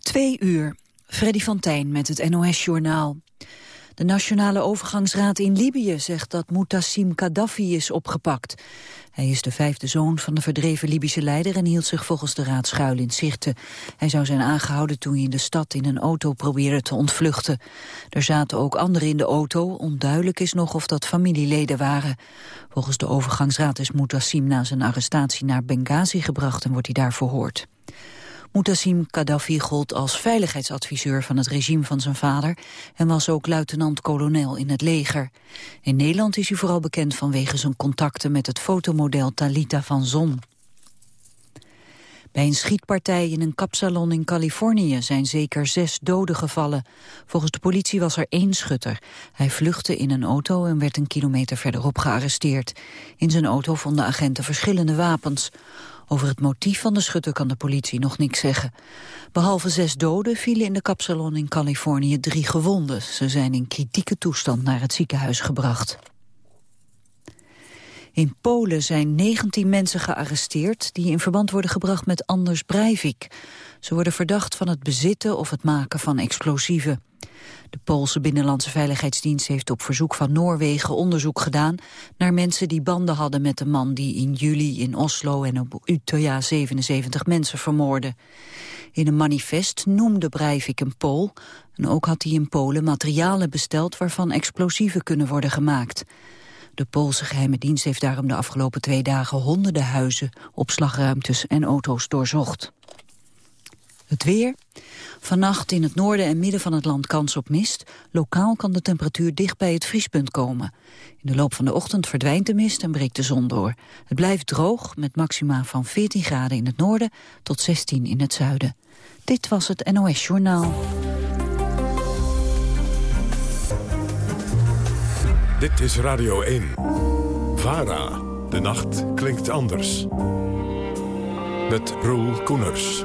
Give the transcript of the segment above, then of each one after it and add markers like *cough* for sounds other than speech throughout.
Twee uur. Freddy van Tijn met het NOS-journaal. De Nationale Overgangsraad in Libië zegt dat Mutassim Gaddafi is opgepakt. Hij is de vijfde zoon van de verdreven Libische leider... en hield zich volgens de raad schuil in Sirte. Hij zou zijn aangehouden toen hij in de stad in een auto probeerde te ontvluchten. Er zaten ook anderen in de auto. Onduidelijk is nog of dat familieleden waren. Volgens de overgangsraad is Mutassim na zijn arrestatie naar Benghazi gebracht... en wordt hij daar verhoord. Mutassim Gaddafi gold als veiligheidsadviseur van het regime van zijn vader en was ook luitenant-kolonel in het leger. In Nederland is hij vooral bekend vanwege zijn contacten met het fotomodel Talita van Zon. Bij een schietpartij in een kapsalon in Californië zijn zeker zes doden gevallen. Volgens de politie was er één schutter. Hij vluchtte in een auto en werd een kilometer verderop gearresteerd. In zijn auto vonden agenten verschillende wapens. Over het motief van de schutter kan de politie nog niks zeggen. Behalve zes doden vielen in de kapsalon in Californië drie gewonden. Ze zijn in kritieke toestand naar het ziekenhuis gebracht. In Polen zijn 19 mensen gearresteerd die in verband worden gebracht met Anders Breivik. Ze worden verdacht van het bezitten of het maken van explosieven. De Poolse Binnenlandse Veiligheidsdienst heeft op verzoek van Noorwegen onderzoek gedaan naar mensen die banden hadden met de man die in juli in Oslo en op Utøya 77 mensen vermoordde. In een manifest noemde Breivik een Pool en ook had hij in Polen materialen besteld waarvan explosieven kunnen worden gemaakt. De Poolse geheime dienst heeft daarom de afgelopen twee dagen honderden huizen, opslagruimtes en auto's doorzocht. Het weer. Vannacht in het noorden en midden van het land kans op mist. Lokaal kan de temperatuur dicht bij het vriespunt komen. In de loop van de ochtend verdwijnt de mist en breekt de zon door. Het blijft droog met maxima van 14 graden in het noorden tot 16 in het zuiden. Dit was het NOS Journaal. Dit is Radio 1. VARA. De nacht klinkt anders. Met Roel Koeners.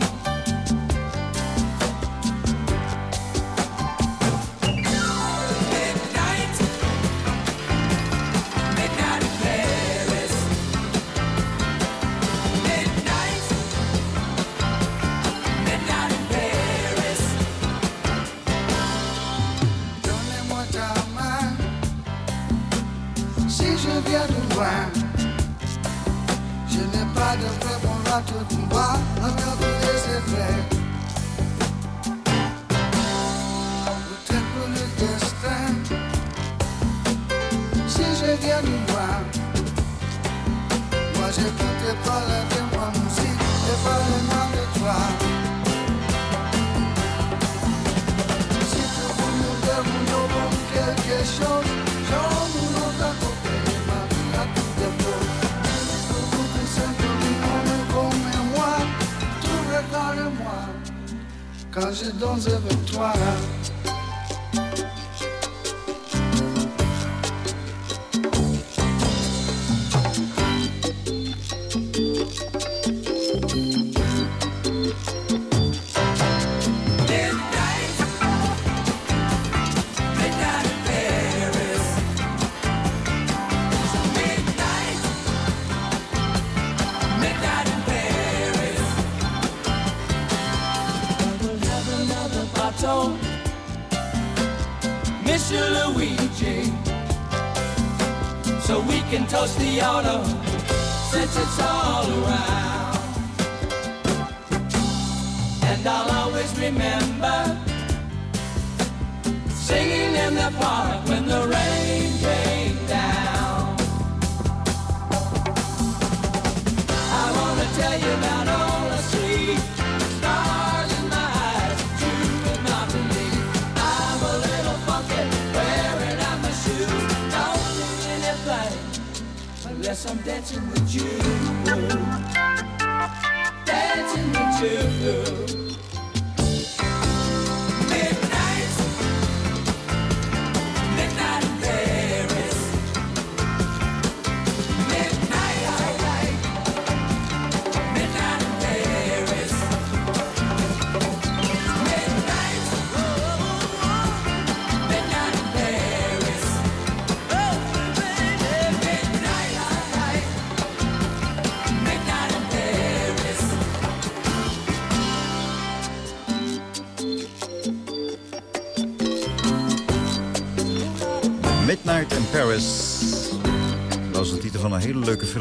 I wanna tell you about all I see. Stars in my eyes that you would not believe. I'm a little funky, wearing out my shoes. Don't mean anything unless I'm dancing with you. and I'll always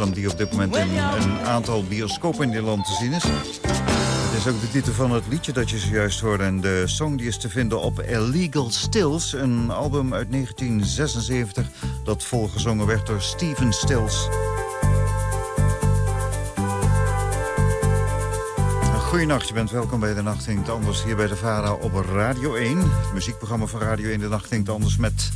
die op dit moment in een aantal bioscopen in Nederland te zien is. Het is ook de titel van het liedje dat je zojuist hoorde. En de song die is te vinden op Illegal Stills, een album uit 1976... dat volgezongen werd door Steven Stills. Goedenacht, je bent welkom bij De Nacht Anders hier bij de VARA op Radio 1. Het muziekprogramma van Radio 1 De Nacht Anders met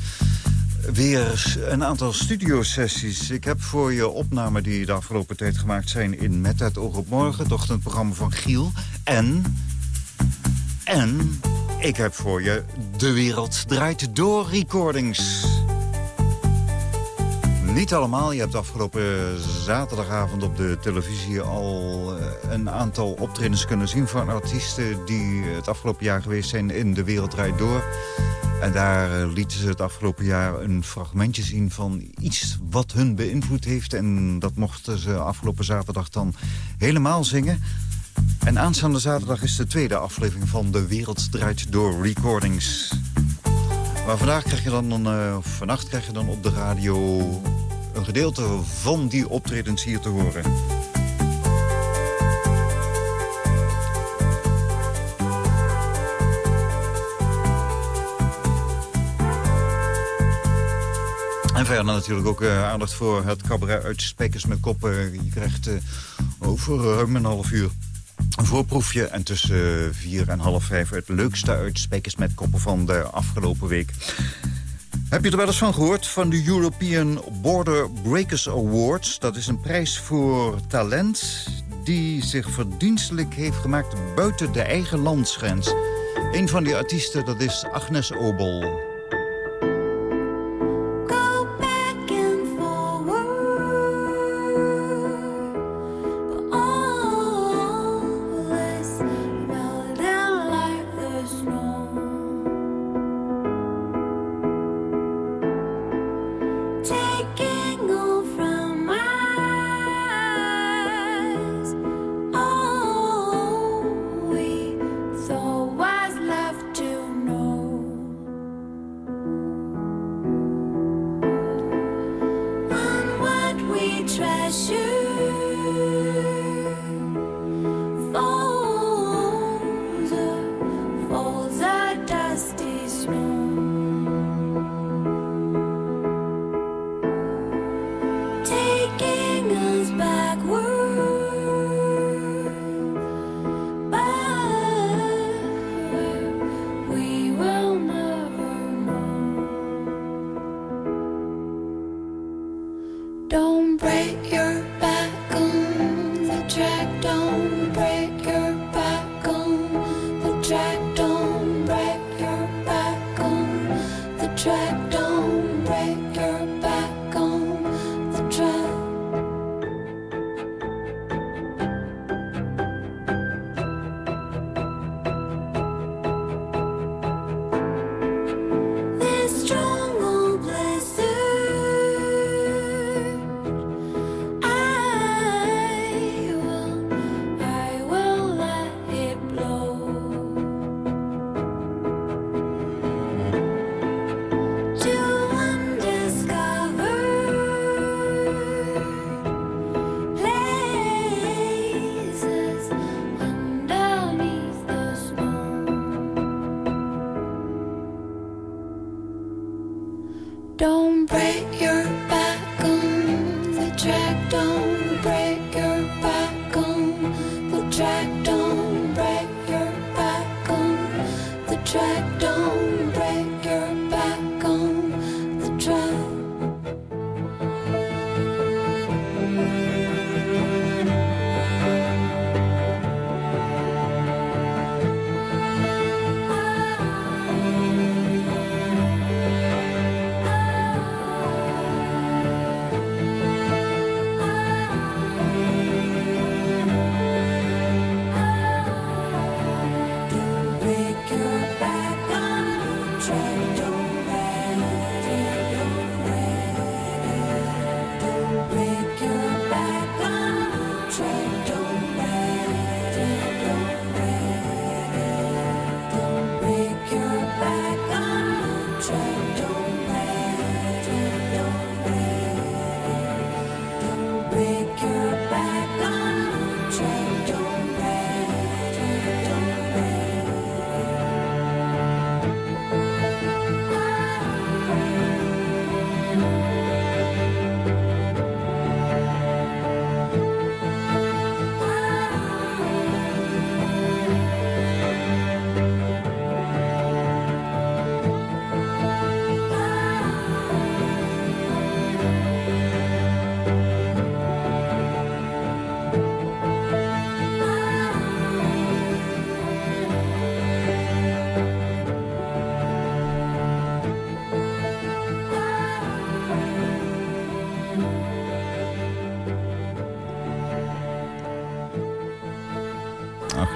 weer een aantal studiosessies. Ik heb voor je opnamen die de afgelopen tijd gemaakt zijn in Met het oog op morgen. Het ochtendprogramma van Giel. En, en ik heb voor je De Wereld Draait Door recordings. Niet allemaal. Je hebt afgelopen zaterdagavond op de televisie al eh, een aantal optredens kunnen zien van artiesten die het afgelopen jaar geweest zijn in De Wereld Draait Door. En daar eh, lieten ze het afgelopen jaar een fragmentje zien van iets wat hun beïnvloed heeft. En dat mochten ze afgelopen zaterdag dan helemaal zingen. En aanstaande zaterdag is de tweede aflevering van De Wereld Draait Door Recordings. Maar vandaag krijg je dan, of vannacht krijg je dan op de radio een gedeelte van die optredens hier te horen. En verder natuurlijk ook eh, aandacht voor het cabaret uit Spijkers met Koppen. Je krijgt eh, over ruim een half uur een voorproefje. En tussen vier en half vijf het leukste uit Spijkers met Koppen van de afgelopen week. Heb je er wel eens van gehoord? Van de European Border Breakers Awards. Dat is een prijs voor talent die zich verdienstelijk heeft gemaakt buiten de eigen landsgrens. Een van die artiesten, dat is Agnes Obel.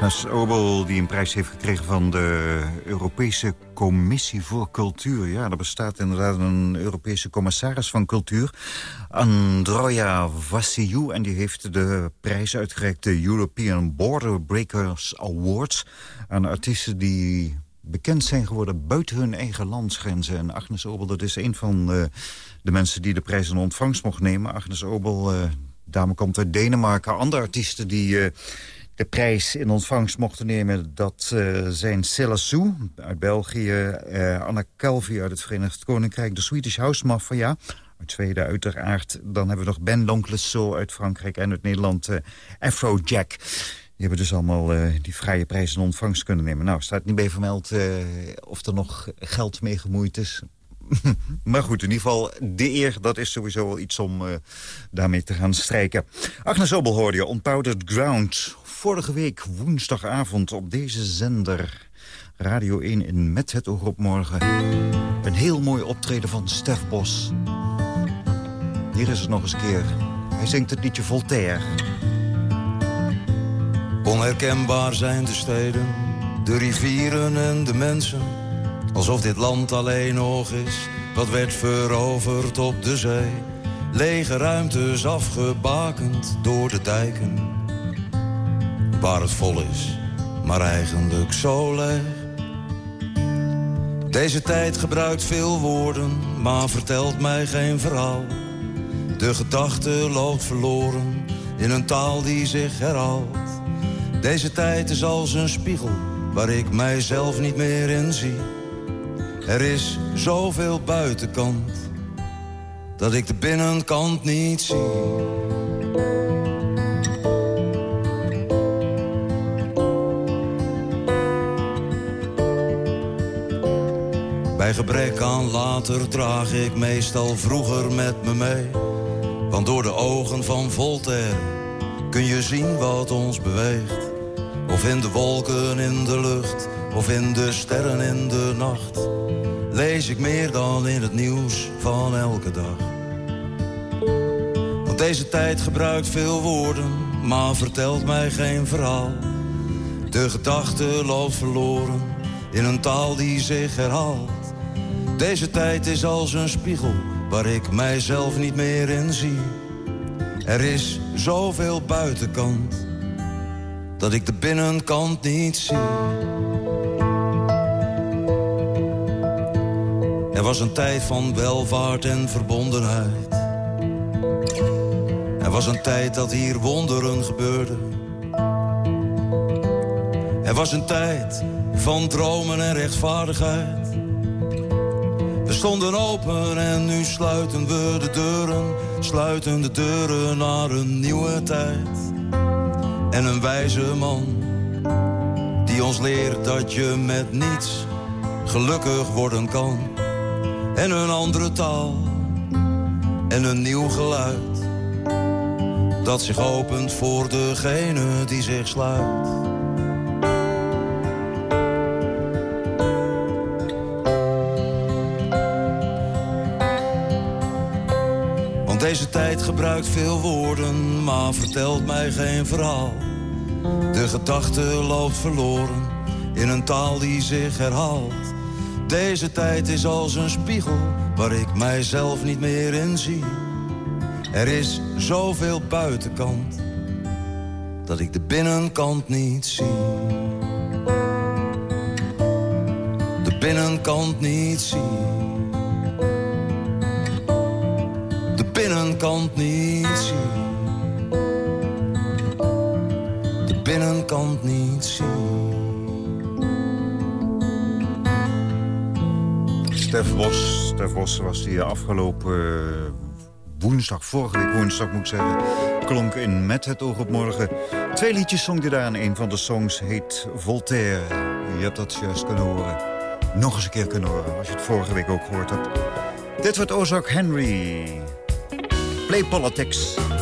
Agnes Obel, die een prijs heeft gekregen van de Europese Commissie voor Cultuur. Ja, er bestaat inderdaad een Europese commissaris van cultuur, Androja Vassiou. En die heeft de prijs uitgereikt, de European Border Breakers Awards... aan artiesten die bekend zijn geworden buiten hun eigen landsgrenzen. En Agnes Obel, dat is een van eh, de mensen die de prijs in ontvangst mocht nemen. Agnes Obel, eh, dame komt uit Denemarken. Andere artiesten die... eh, de prijs in ontvangst mochten nemen. Dat eh, zijn Sue uit België, eh, Anna Calvi uit het Verenigd Koninkrijk... de Swedish House Mafia uit Zweden uiteraard. Dan hebben we nog Ben Lonclesso uit Frankrijk en uit Nederland uh, Afrojack. Die hebben dus allemaal uh, die vrije prijs in ontvangst kunnen nemen. Nou, staat niet bij vermeld uh, of er nog geld mee gemoeid is. *laughs* maar goed, in ieder geval, de eer, dat is sowieso wel iets om uh, daarmee te gaan strijken. Agnes Obel hoorde je, Unpowdered Ground. Vorige week woensdagavond op deze zender... Radio 1 in Met het oog op morgen. Een heel mooi optreden van Stef Bos. Hier is het nog eens een keer. Hij zingt het liedje Voltaire. Onherkenbaar zijn de steden, de rivieren en de mensen. Alsof dit land alleen nog is, wat werd veroverd op de zee. Lege ruimtes afgebakend door de dijken. Waar het vol is, maar eigenlijk zo leeg. Deze tijd gebruikt veel woorden, maar vertelt mij geen verhaal. De gedachte loopt verloren in een taal die zich herhaalt. Deze tijd is als een spiegel waar ik mijzelf niet meer in zie. Er is zoveel buitenkant dat ik de binnenkant niet zie. Bij gebrek aan later draag ik meestal vroeger met me mee. Want door de ogen van Voltaire kun je zien wat ons beweegt. Of in de wolken in de lucht, of in de sterren in de nacht. Lees ik meer dan in het nieuws van elke dag. Want deze tijd gebruikt veel woorden, maar vertelt mij geen verhaal. De gedachte loopt verloren in een taal die zich herhaalt. Deze tijd is als een spiegel waar ik mijzelf niet meer in zie. Er is zoveel buitenkant dat ik de binnenkant niet zie. Er was een tijd van welvaart en verbondenheid. Er was een tijd dat hier wonderen gebeurden. Er was een tijd van dromen en rechtvaardigheid. Stonden open en nu sluiten we de deuren. Sluiten de deuren naar een nieuwe tijd. En een wijze man die ons leert dat je met niets gelukkig worden kan. En een andere taal en een nieuw geluid. Dat zich opent voor degene die zich sluit. Tijd gebruikt veel woorden, maar vertelt mij geen verhaal. De gedachte loopt verloren in een taal die zich herhaalt. Deze tijd is als een spiegel waar ik mijzelf niet meer in zie. Er is zoveel buitenkant dat ik de binnenkant niet zie. De binnenkant niet zie. Binnenkant niet zie. De binnenkant niet zie. Stef Bos, Stef Bos was die afgelopen eh, woensdag, vorige week woensdag moet ik zeggen... klonk in Met het oog op morgen. Twee liedjes zong hij daar en een van de songs heet Voltaire. Je hebt dat juist kunnen horen. Nog eens een keer kunnen horen, als je het vorige week ook gehoord hebt. Dit wordt Ozark Henry. Play Politics.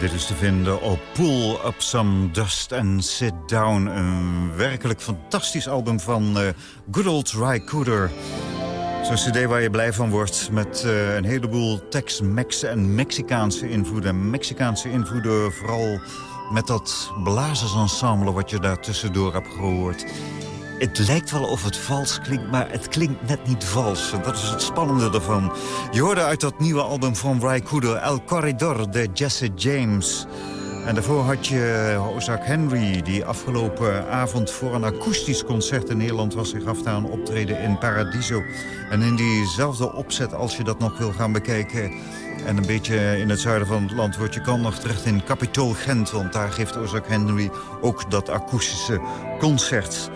Dit is te vinden op Pull Up Some Dust and Sit Down. Een werkelijk fantastisch album van eh, Good Old Ry Cooder. Zo'n cd waar je blij van wordt met eh, een heleboel Tex-Mex en Mexicaanse invloeden. Mexicaanse invloeden vooral met dat blazersensemble wat je daar tussendoor hebt gehoord. Het lijkt wel of het vals klinkt, maar het klinkt net niet vals. Dat is het spannende ervan. Je hoorde uit dat nieuwe album van Ry Cooder, El Corridor, de Jesse James. En daarvoor had je Ozak Henry, die afgelopen avond voor een akoestisch concert in Nederland was zich af gaan optreden in Paradiso. En in diezelfde opzet, als je dat nog wil gaan bekijken... en een beetje in het zuiden van het land wordt, je kan nog terecht in Capitool Gent... want daar geeft Ozak Henry ook dat akoestische concert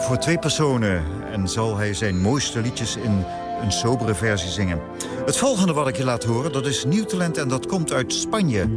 voor twee personen en zal hij zijn mooiste liedjes in een sobere versie zingen. Het volgende wat ik je laat horen, dat is nieuw talent en dat komt uit Spanje.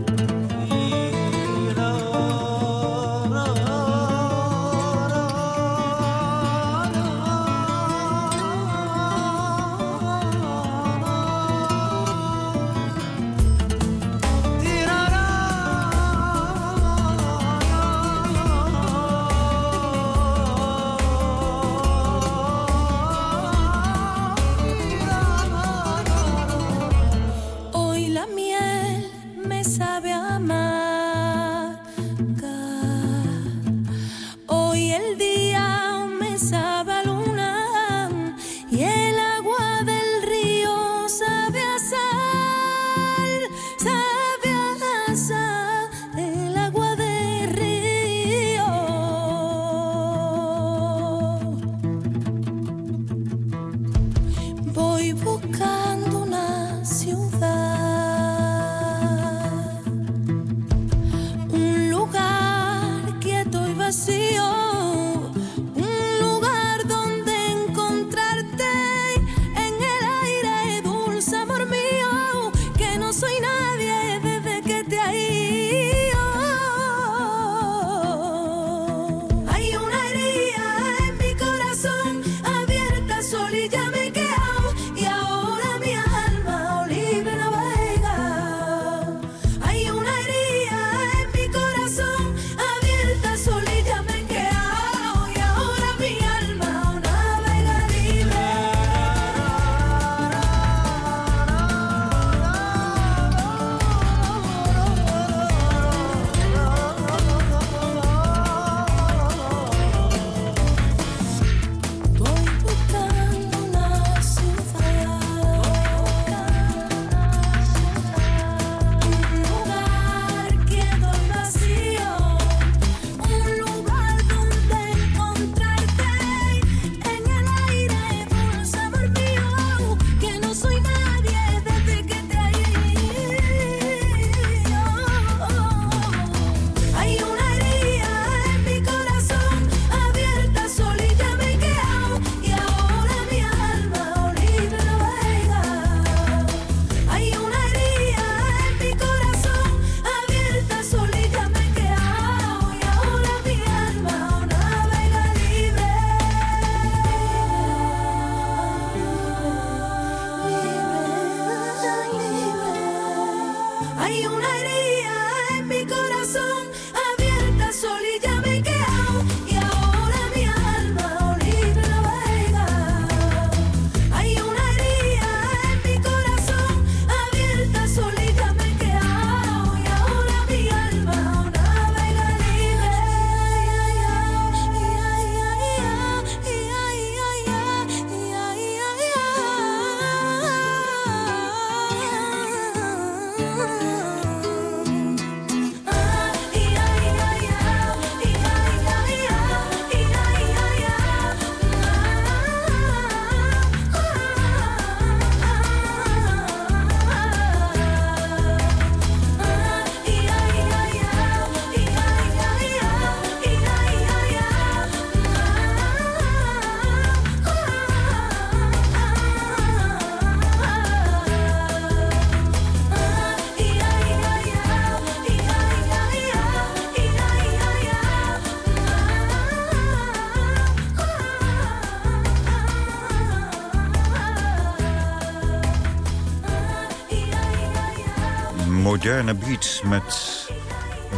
Moderne beat met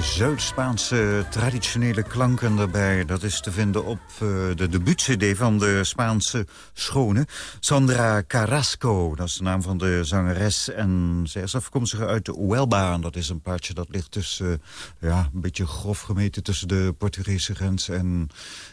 Zuid-Spaanse traditionele klanken erbij. Dat is te vinden op eh, de debuut-cd van de Spaanse schone. Sandra Carrasco, dat is de naam van de zangeres. En zij is afkomstig uit Huelva. En dat is een paardje dat ligt tussen, eh, ja, een beetje grof gemeten... tussen de Portugese grens en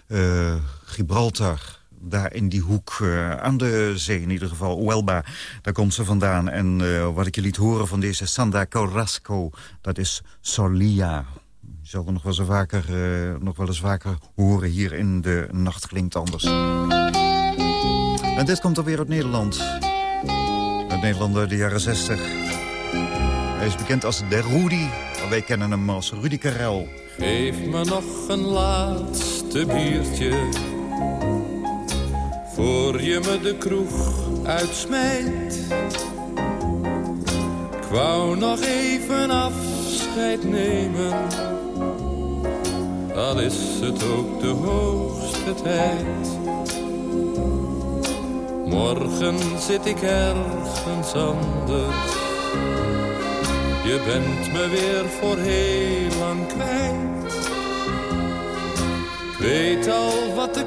eh, Gibraltar daar in die hoek, eh, aan de zee in ieder geval, Huelva. Daar komt ze vandaan. En eh, wat ik je liet horen van deze Sandra Carrasco, dat is Solia. Je zal nog wel, eens vaker, eh, nog wel eens vaker horen hier in de Nacht Klinkt Anders. En dit komt alweer uit Nederland. Uit Nederland uit de jaren 60. Hij is bekend als De Rudy. Wij kennen hem als Rudy Karel. Geef me nog een laatste biertje Voor je me de kroeg uitsmijt. Ik wou nog even afscheid nemen. Al is het ook de hoogste tijd. Morgen zit ik ergens anders. Je bent me weer voor heel lang kwijt. Ik weet al wat de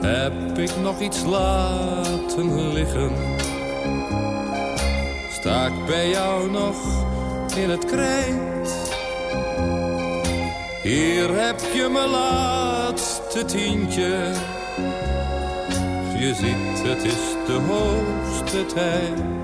Heb ik nog iets laten liggen? Sta ik bij jou nog in het krijt? Hier heb je mijn laatste tientje. Je ziet, het is de hoogste tijd.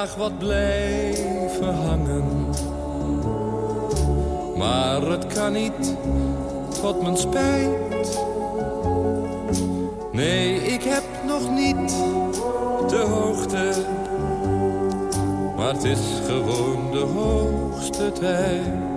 Graag wat blijven hangen. Maar het kan niet, tot mijn spijt. Nee, ik heb nog niet de hoogte. Maar het is gewoon de hoogste tijd.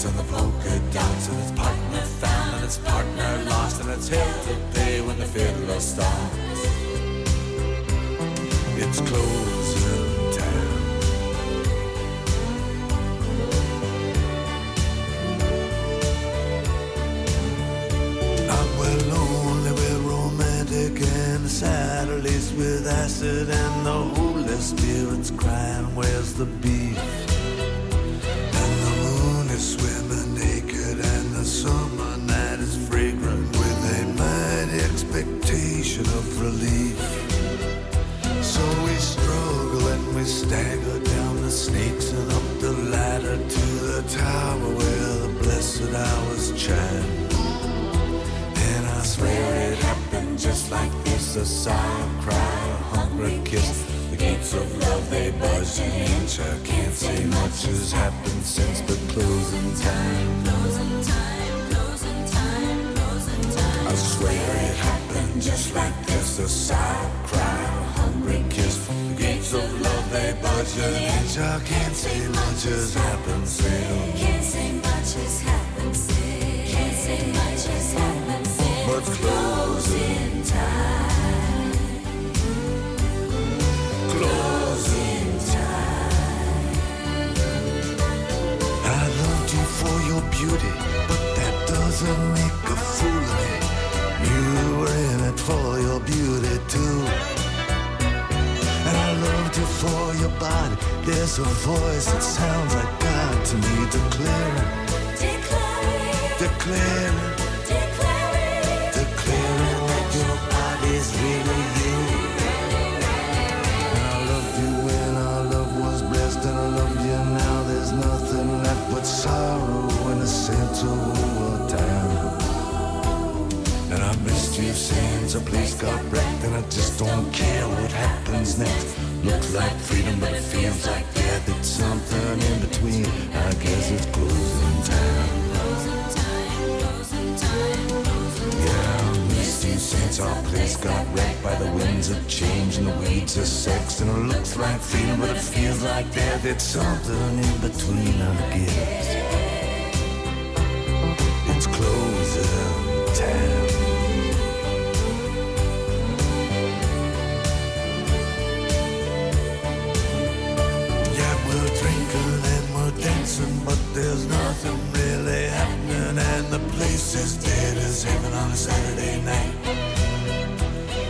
Dance on the polka dots and his partner found and its partner lost and it's hell to pay when the fiddler stops. It's closing time. I'm well lonely, we're romantic and sad, laced with acid and the Holy Spirit's crying, where's the beef? Summer night is fragrant with a mighty expectation of relief. So we struggle and we stagger down the snakes and up the ladder to the tower where the blessed hours chime. And I swear it happened just like this A sigh, a cry, a hungry kiss The gates of love, they budge an inch I can't say much has happened since the closing time. I swear it happened just like this A a cry, a hungry kiss The gates of love, they budge an inch I can't say much has happened since Can't say much has happened since. Can't say much has happened since. But closing time. Beauty, but that doesn't make a fool of me. You were in it for your beauty too. And I loved you for your body. There's a voice that sounds like God to me, declaring, declaring, declaring a place got wrecked, and I just don't care what happens next. Looks like freedom, but it feels like death. It's something in between. I guess it's closing time. Yeah, I missed you since our place got wrecked by the winds of change and the weeds of sex. And it looks like freedom, but it feels like death. It's something in between, I guess. It's closing time. As dead as heaven on a Saturday night.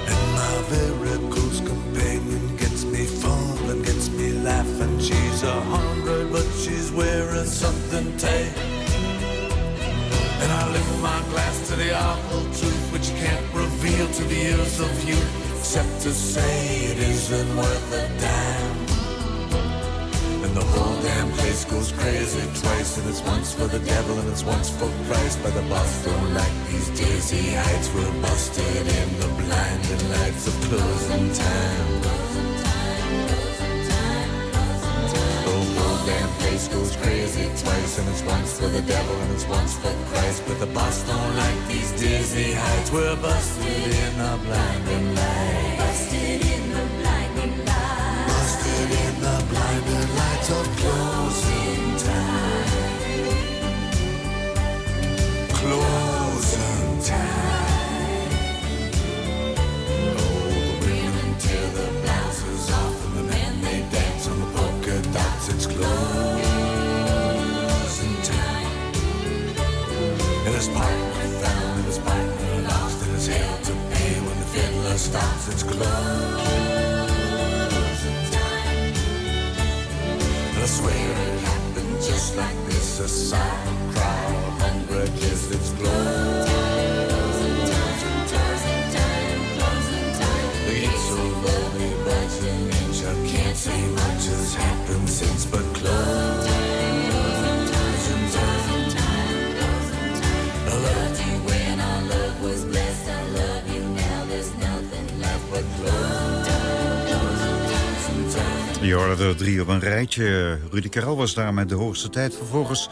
And my very close companion gets me fond and gets me laughing. She's a hundred, but she's wearing something tight. And I lift my glass to the awful truth, which can't reveal to the ears of youth, except to say it isn't worth a damn. And the whole damn place goes crazy twice, and it's once for the devil and it's once for Christ. But the boss don't like these dizzy heights. We're busted in the blinding lights of closing time. The whole damn place goes crazy twice, and it's once for the devil and it's once for Christ. But the boss don't like these dizzy heights. We're busted in the blinding lights. Hoorde er drie op een rijtje. Rudy Karel was daar met de hoogste tijd. Vervolgens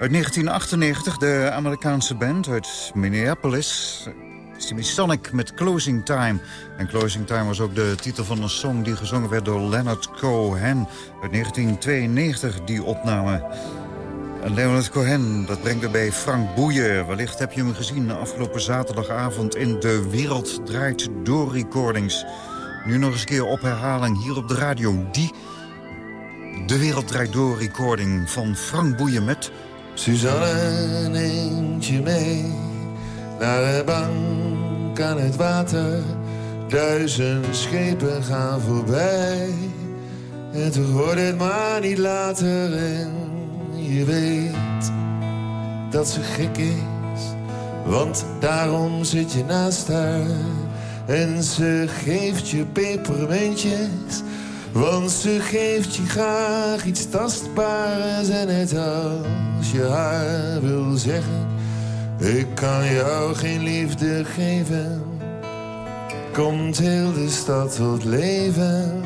uit 1998 de Amerikaanse band uit Minneapolis. Stevie Sonic met Closing Time. En Closing Time was ook de titel van een song die gezongen werd door Leonard Cohen. Uit 1992 die opname. En Leonard Cohen, dat brengt er bij Frank Boeien. Wellicht heb je hem gezien afgelopen zaterdagavond in De Wereld Draait Door Recordings. Nu nog eens een keer op herhaling hier op de radio. Die De Wereld Draait Door recording van Frank Boeien met... Suzanne neemt je mee naar de bank aan het water. Duizend schepen gaan voorbij. Toch wordt het maar niet later. En je weet dat ze gek is. Want daarom zit je naast haar. En ze geeft je pepermuntjes. Want ze geeft je graag iets tastbaars. En net als je haar wil zeggen. Ik kan jou geen liefde geven. Komt heel de stad tot leven.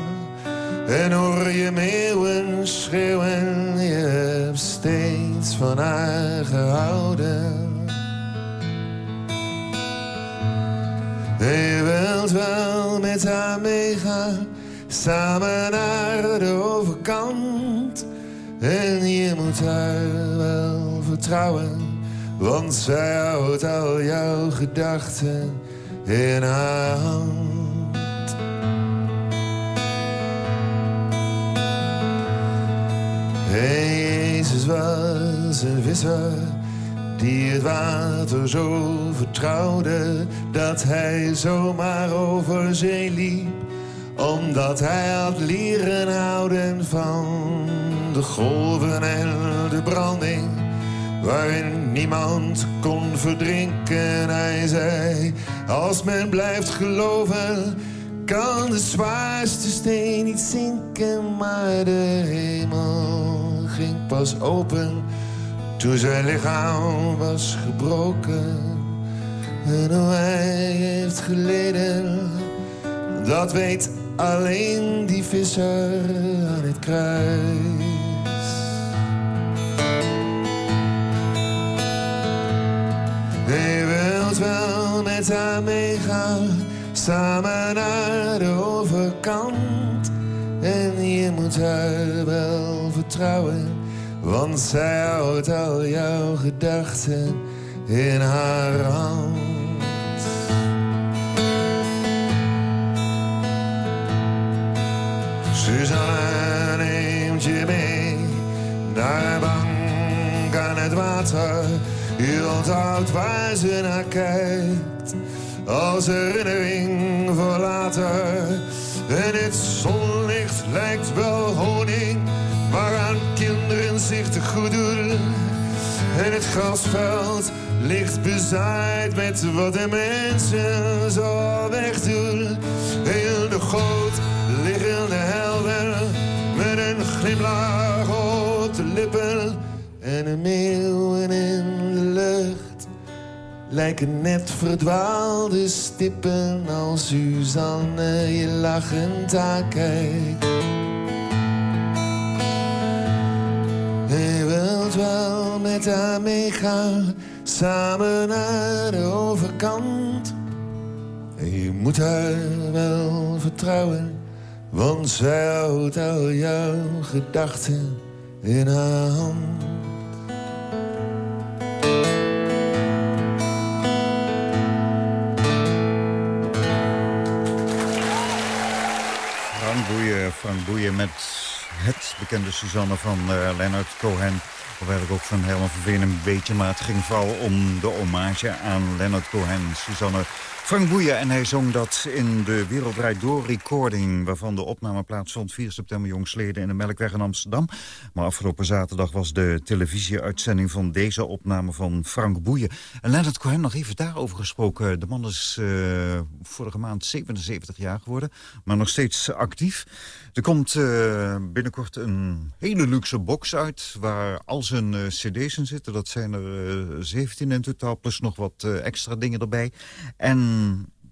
En hoor je meeuwen schreeuwen. Je hebt steeds van haar gehouden. Je wilt wel met haar meegaan, samen naar de overkant. En je moet haar wel vertrouwen, want zij houdt al jouw gedachten in haar hand. Jezus was een visser die het water zo vertrouwde dat hij zomaar over zee liep, omdat hij had leren houden van de golven en de branding, waarin niemand kon verdrinken. Hij zei, als men blijft geloven, kan de zwaarste steen niet zinken, maar de hemel ging pas open toen zijn lichaam was gebroken en hoe hij heeft geleden, dat weet alleen die visser aan het kruis. Je wilt wel met haar meegaan, samen naar de overkant. En je moet haar wel vertrouwen want zij houdt al jouw gedachten in haar hand. Suzanne neemt je mee naar bank aan het water. Je onthoudt waar ze naar kijkt als herinnering voor later. En het zonlicht lijkt wel honing waaraan kinderen zich te goed doen. En het grasveld licht bezaaid met wat de mensen zo wegdoen. Heel de goot, liggende helder, met een glimlach op de lippen en een meeuwen in de lucht. Lijken net verdwaalde stippen als Suzanne je lachend aankijkt. Je wilt wel met haar meegaan, samen naar de overkant. En je moet haar wel vertrouwen, want zij houdt al jouw gedachten in haar hand. Frank Boeien, met het bekende Suzanne van eh, Leonard Cohen. Of eigenlijk ook van Herman van Veen een beetje. Maar het ging vooral om de hommage aan Leonard Cohen. Suzanne Frank Boeien. En hij zong dat in de Wereldrijd Door recording... waarvan de opname plaatsvond 4 september jongsleden in de Melkweg in Amsterdam. Maar afgelopen zaterdag was de televisieuitzending van deze opname van Frank Boeien. En Leonard Cohen, nog even daarover gesproken. De man is eh, vorige maand 77 jaar geworden, maar nog steeds actief. Er komt eh, binnenkort een hele luxe box uit... waar al zijn eh, cd's in zitten. Dat zijn er eh, 17 in totaal, plus nog wat extra dingen erbij. En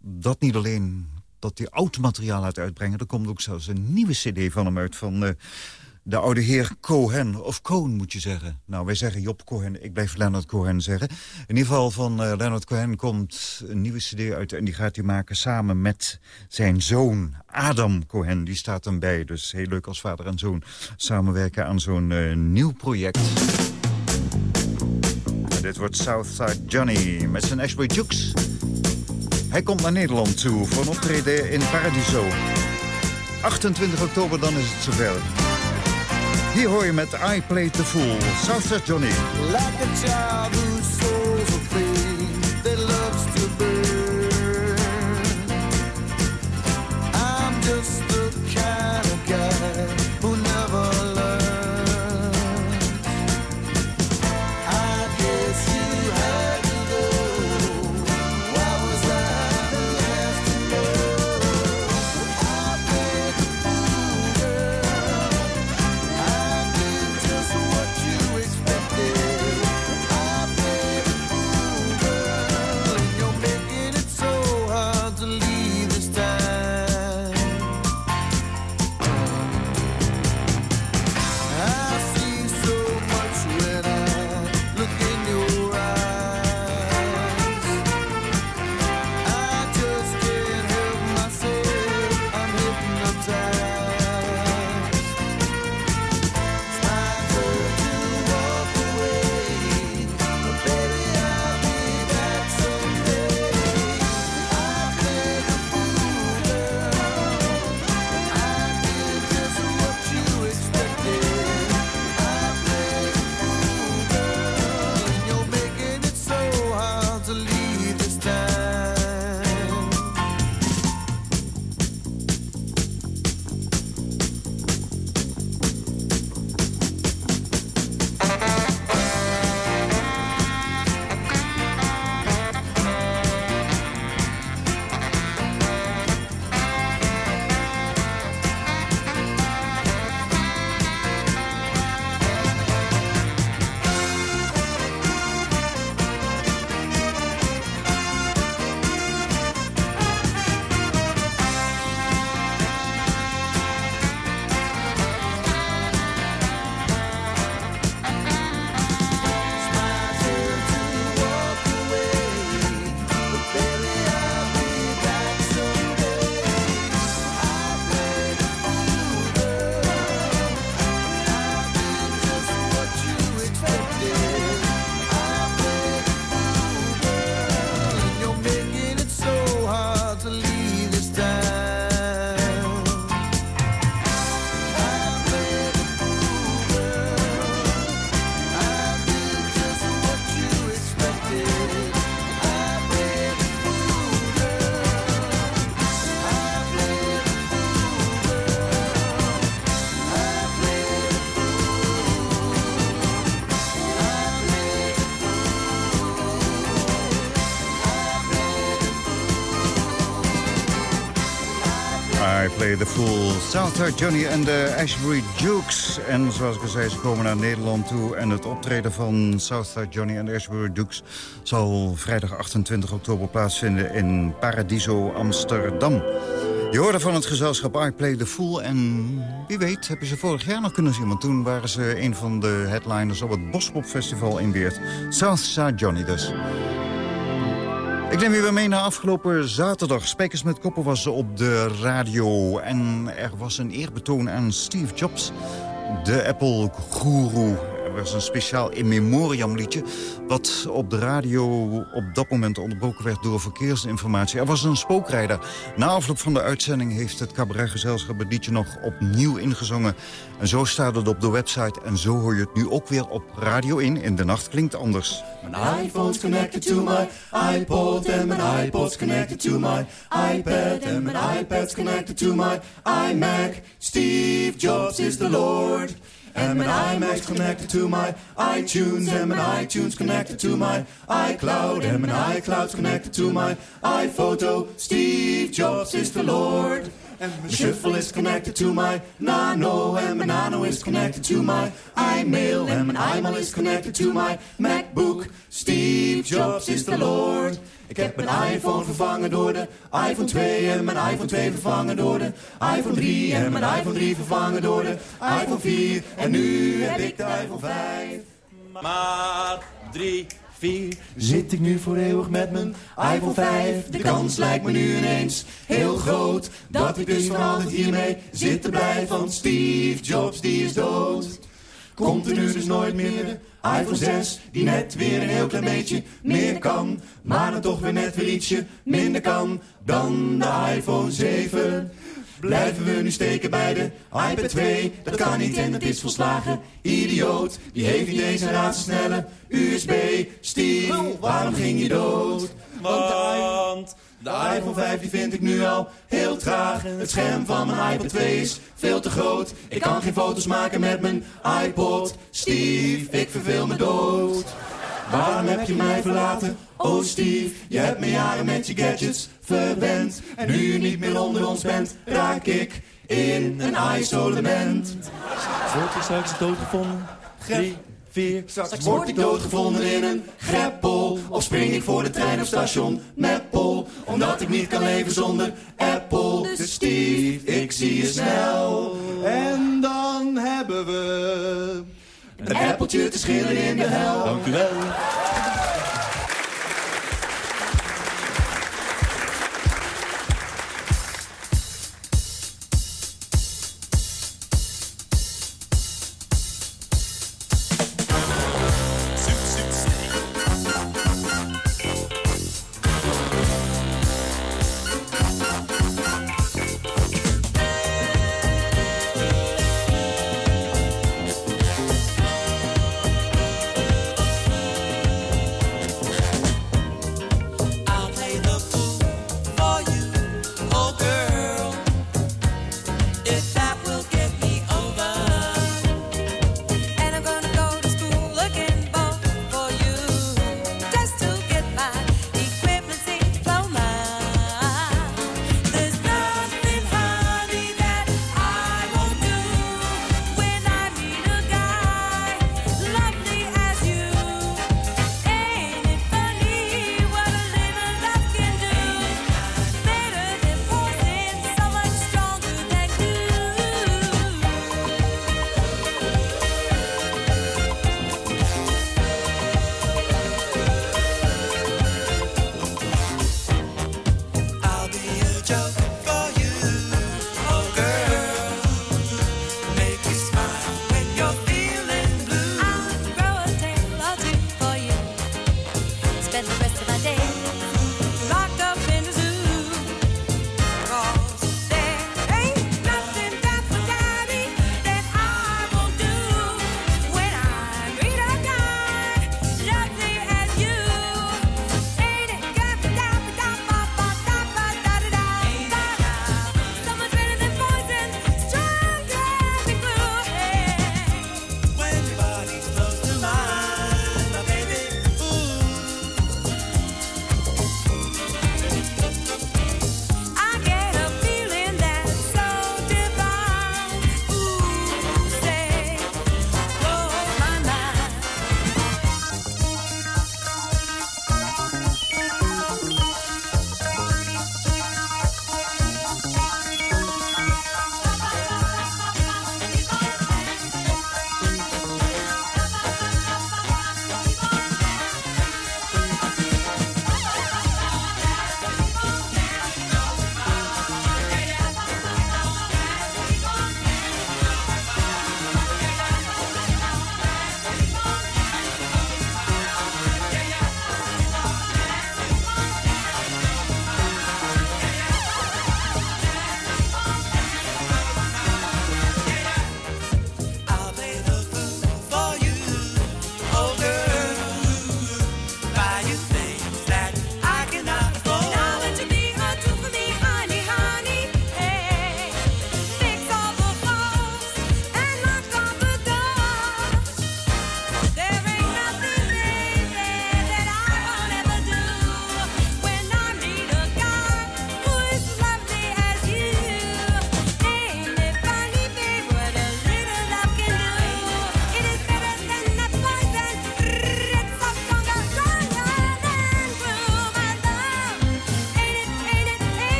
dat niet alleen dat hij oud materiaal uit uitbrengen. Er komt ook zelfs een nieuwe cd van hem uit... van eh, de oude heer Cohen, of Cohen moet je zeggen. Nou, wij zeggen Job Cohen, ik blijf Leonard Cohen zeggen. In ieder geval van eh, Leonard Cohen komt een nieuwe cd uit... en die gaat hij maken samen met zijn zoon Adam Cohen. Die staat hem bij, dus heel leuk als vader en zoon... samenwerken aan zo'n eh, nieuw project. Dit wordt Southside Johnny met zijn Ashway Jukes. Hij komt naar Nederland toe voor een optreden in Paradiso. 28 oktober, dan is het zover. Hier hoor je met I Played the Fool, Southside Johnny. Like a child whose Play the Fool. Southside Johnny en de Ashbury Dukes. En zoals ik al zei, ze komen naar Nederland toe. En het optreden van Southside Johnny en de Ashbury Dukes... zal vrijdag 28 oktober plaatsvinden in Paradiso, Amsterdam. Je hoorde van het gezelschap I Play the Fool. En wie weet heb je ze vorig jaar nog kunnen zien. Want toen waren ze een van de headliners op het Bospop Festival in Weert. Southside Johnny dus. Ik neem u weer mee naar afgelopen zaterdag. Spijkers met Koppen was op de radio. En er was een eerbetoon aan Steve Jobs, de Apple-goeroe. Was een speciaal in memoriam liedje... wat op de radio op dat moment onderbroken werd door verkeersinformatie. Er was een spookrijder. Na afloop van de uitzending heeft het cabaretgezelschap het liedje nog opnieuw ingezongen. En zo staat het op de website en zo hoor je het nu ook weer op Radio 1. In de nacht klinkt anders. My iPhone's connected to my iPod and my iPod's connected to my iPad and my iPad's connected to my iMac. Steve Jobs is the Lord. And my iMac's connected to my iTunes and my iTunes connected to my iCloud and my iCloud's connected to my iPhoto. Steve Jobs is the Lord. And my shuffle is connected to my Nano, and my Nano is connected to my iMail, and my iMail is connected to my MacBook. Steve Jobs is the Lord. Ik heb mijn iPhone vervangen door de iPhone 2 en mijn iPhone 2 vervangen door de iPhone 3 en mijn iPhone 3 vervangen door de iPhone 4 en nu heb ik de iPhone 5. Maar 3, 4 zit ik nu voor eeuwig met mijn iPhone 5. De kans lijkt me nu ineens heel groot dat ik dus voor altijd hiermee zit te blijven. Want Steve Jobs die is dood. Komt er nu dus nooit meer de iPhone 6 die net weer een heel klein beetje meer kan. Maar dan toch weer net weer ietsje minder kan dan de iPhone 7. Blijven we nu steken bij de iPad 2? Dat kan niet en dat is volslagen idioot. Die heeft niet deze razendsnelle USB. Steve, waarom ging je dood? Want de iPhone 5 die vind ik nu al heel traag. Het scherm van mijn iPad 2 is veel te groot. Ik kan geen foto's maken met mijn iPod. Steve, ik verveel me dood. Waarom heb je mij verlaten? Oh Steve, je hebt me jaren met je gadgets verwend. En nu je niet meer onder ons bent, raak ik in een isolement. Word ik straks doodgevonden? Drie, vier, straks word ik doodgevonden in een greppel. Of spring ik voor de trein op station Meppel. Omdat ik niet kan leven zonder Apple. Dus Steve, ik zie je snel. En dan hebben we... Een appeltje te schillen in de hel. Dank u wel.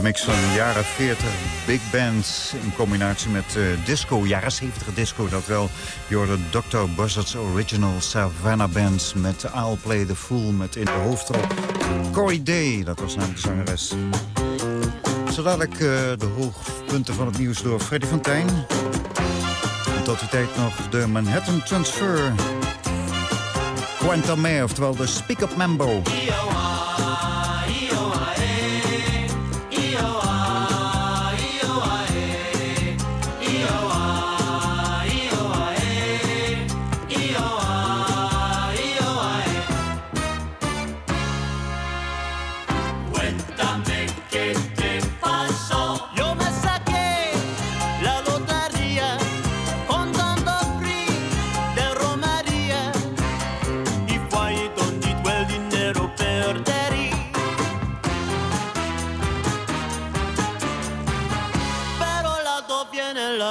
Mix van jaren 40 big bands in combinatie met eh, disco, jaren 70 disco, dat wel. Je hoorde Dr. Buzzard's Original Savannah Band met I'll Play the Fool met in de hoofdrol Corey Day, dat was namelijk de zangeres. Zo dadelijk eh, de hoogpunten van het nieuws door Freddy Fontijn. En tot die tijd nog de Manhattan Transfer. Quantum oftewel de Speak Up Mambo.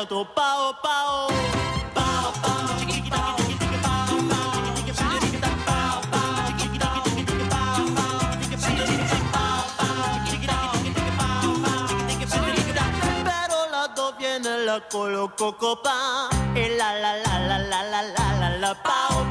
Chiquita chiquita pao. Pao pao. Pa la la la la la la la la pao